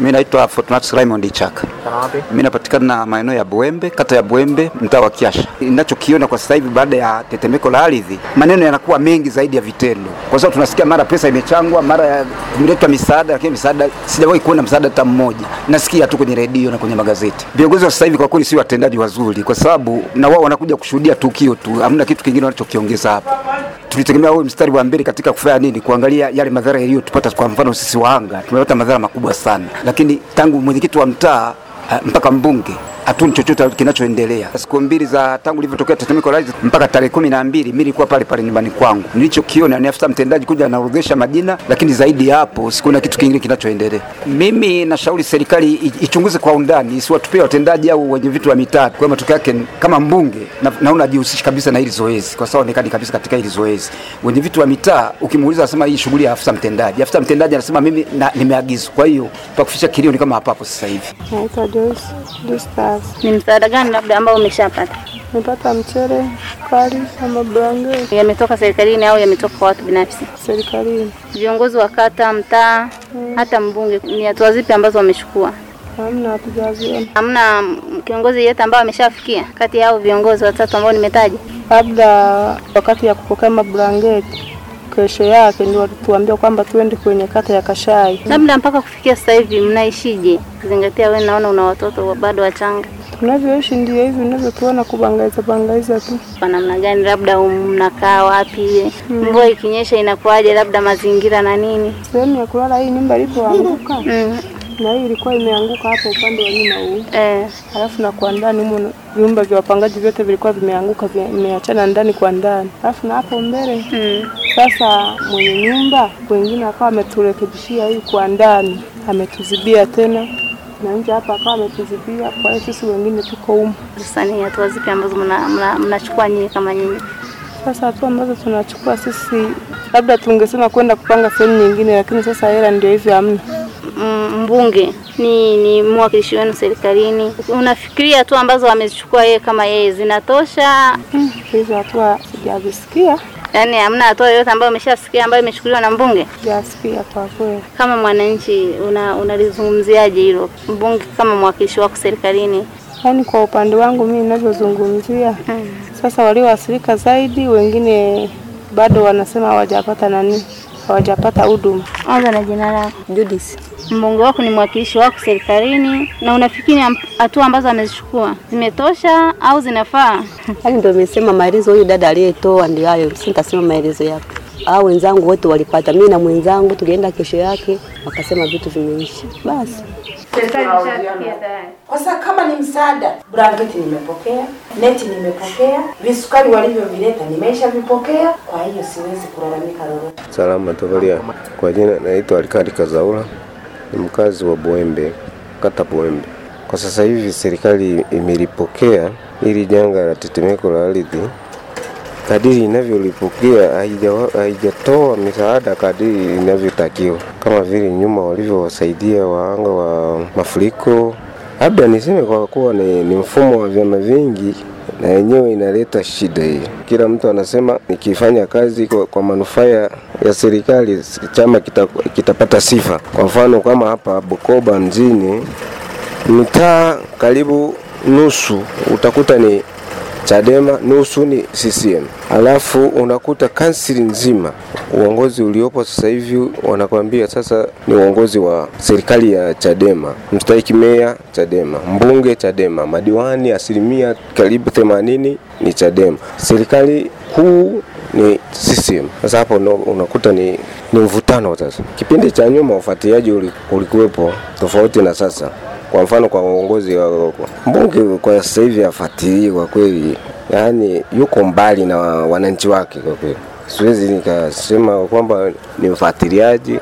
Mimi naitwa Fortunatus Raymond Ichaka. Mimi napatikana maeneo ya Buembe, kata ya Buembe, mtaa wa Kiasha. Ninachokiona kwa sasa hivi baada ya tetemeko la ardhi, maneno yanakuwa mengi zaidi ya vitendo, kwa sababu tunasikia mara pesa imechangwa, mara imeletwa misaada, lakini misaada, sijawahi kuona msaada hata mmoja. Nasikia tu kwenye redio na kwenye magazeti. Viongozi wa sasa hivi kwa kweli si watendaji wazuri, kwa sababu na wao wanakuja kushuhudia tukio tu, hamna kitu kingine wanachokiongeza hapa. Tulitegemea wao mstari wa mbele katika kufanya nini, kuangalia yale madhara yaliyotupata. Kwa mfano sisi wahanga tumepata madhara makubwa sana, lakini tangu mwenyekiti wa mtaa mpaka mbunge hatuni chochote kinachoendelea. Siku mbili za tangu ilivyotokea tetemeko la ardhi mpaka tarehe kumi na mbili mimi nilikuwa pale pale nyumbani kwangu. Nilichokiona ni afisa mtendaji kuja anaorodhesha majina, lakini zaidi ya hapo sikuona kitu kingine kinachoendelea. Mimi nashauri serikali ichunguze kwa undani, isiwatupie watendaji au wenye vitu wa mitaa. Kwa matokeo yake kama mbunge na, naona ajihusishi kabisa na hili zoezi, kwa sababu onekani kabisa katika hili zoezi. Wenye vitu wa mitaa ukimuuliza, anasema hii shughuli ya afisa mtendaji. Afisa mtendaji anasema mimi nimeagizwa. Kwa hiyo pa kuficha kilio ni kama hapapo sasa hivi. Naitwa Joyce Distas. Ni msaada gani labda ambao umeshapata? Nimepata mchele, sukari ama blanketi. Yametoka serikalini au yametoka kwa watu binafsi? Serikalini. Viongozi wa kata, mtaa, hmm, hata mbunge, ni hatua zipi ambazo wamechukua? Hamna, hatujaziona. Hamna kiongozi yeyote ambao ameshafikia kati ya hao viongozi watatu ambao nimetaja? Labda wakati ya kupokea mablangeti kesho yake ndio walituambia kwamba tuende kwenye kata ya Kashai. Labda mpaka kufikia sasa hivi mnaishije? Ukizingatia wewe naona una watoto bado wachanga. Tunavyoishi ndio hivi unavyotuona kubangaiza bangaiza tu. Kwa namna gani? Labda mnakaa wapi? Mvua ikinyesha inakuwaje? Labda mazingira na nini? Sehemu ya kulala hii nyumba ilipoanguka Mm. na hii ilikuwa imeanguka hapo upande wa nyuma huu, Eh, alafu na kwa ndani humo vyumba vya wapangaji vyote vilikuwa vimeanguka, vimeachana ndani kwa ndani, alafu na hapo mbele mm. Sasa mwenye nyumba wengine akawa ameturekebishia hii kwa ndani, ametuzibia tena na nje hapa akawa ametuzibia. Kwa hiyo sisi wengine tuko humo. Sasa ni hatua zipi ambazo mnachukua nyinyi kama nyinyi? Sasa hatua ambazo tunachukua sisi, labda tungesema kwenda kupanga sehemu nyingine, lakini sasa hela ndio hivyo, hamna. Mm, mbunge ni ni mwakilishi wenu serikalini, unafikiria hatua ambazo amezichukua yeye kama yeye zinatosha? Hmm, Hizo hatua sijazisikia, Yaani hamna hatua yoyote ambayo umeshasikia ambayo imechukuliwa na mbunge? sijasikia kwa kweli. Kama mwananchi unalizungumziaje una hilo mbunge kama mwakilishi wako serikalini? Yaani kwa upande wangu mimi ninavyozungumzia sasa, walioathirika zaidi, wengine bado wanasema hawajapata nani, hawajapata huduma. Anza na jina lako. Judith. Mbunge wako ni mwakilishi wako serikalini, na unafikiri hatua ambazo amezichukua zimetosha au zinafaa? Yaani ndio nimesema maelezo huyu dada aliyetoa ndio hayo, sitasema maelezo yake. au wenzangu wote walipata, mimi na mwenzangu tulienda kesho yake, wakasema vitu vimeisha. Basi Kwa sasa kama ni msaada, blanketi nimepokea, neti nimepokea, visukari walivyovileta nimeisha vipokea, kwa hiyo siwezi kulalamika lolote. Salama Tovalia. Kwa jina naitwa Alikadi Kazaula, ni mkazi wa Buembe, kata Buembe. Kwa sasa hivi serikali imelipokea ili janga la tetemeko la ardhi, kadiri inavyolipokea haijatoa misaada kadiri inavyotakiwa, kama vile nyuma walivyowasaidia waanga wa mafuriko. Labda niseme kwa kuwa ni, ni mfumo wa vyama vingi na yenyewe inaleta shida hii. Kila mtu anasema nikifanya kazi kwa, kwa manufaa ya serikali chama kita, kitapata sifa. Kwa mfano kama hapa Bukoba mjini, mitaa karibu nusu utakuta ni Chadema, nusu ni CCM. Alafu unakuta kansili nzima, uongozi uliopo sasa hivi wanakwambia sasa ni uongozi wa serikali ya Chadema, mstahiki meya Chadema, mbunge Chadema, madiwani asilimia karibu 80 ni Chadema, serikali kuu ni CCM. Sasa hapo unakuta ni, ni mvutano sasa. Kipindi cha nyuma ufuatiliaji uli- ulikuwepo tofauti na sasa. Kwa mfano kwa uongozi wa mbunge kwa sasa hivi afuatilii kwa kweli, yaani yuko mbali na wananchi wake kwa kweli. Siwezi nikasema kwamba ni mfuatiliaji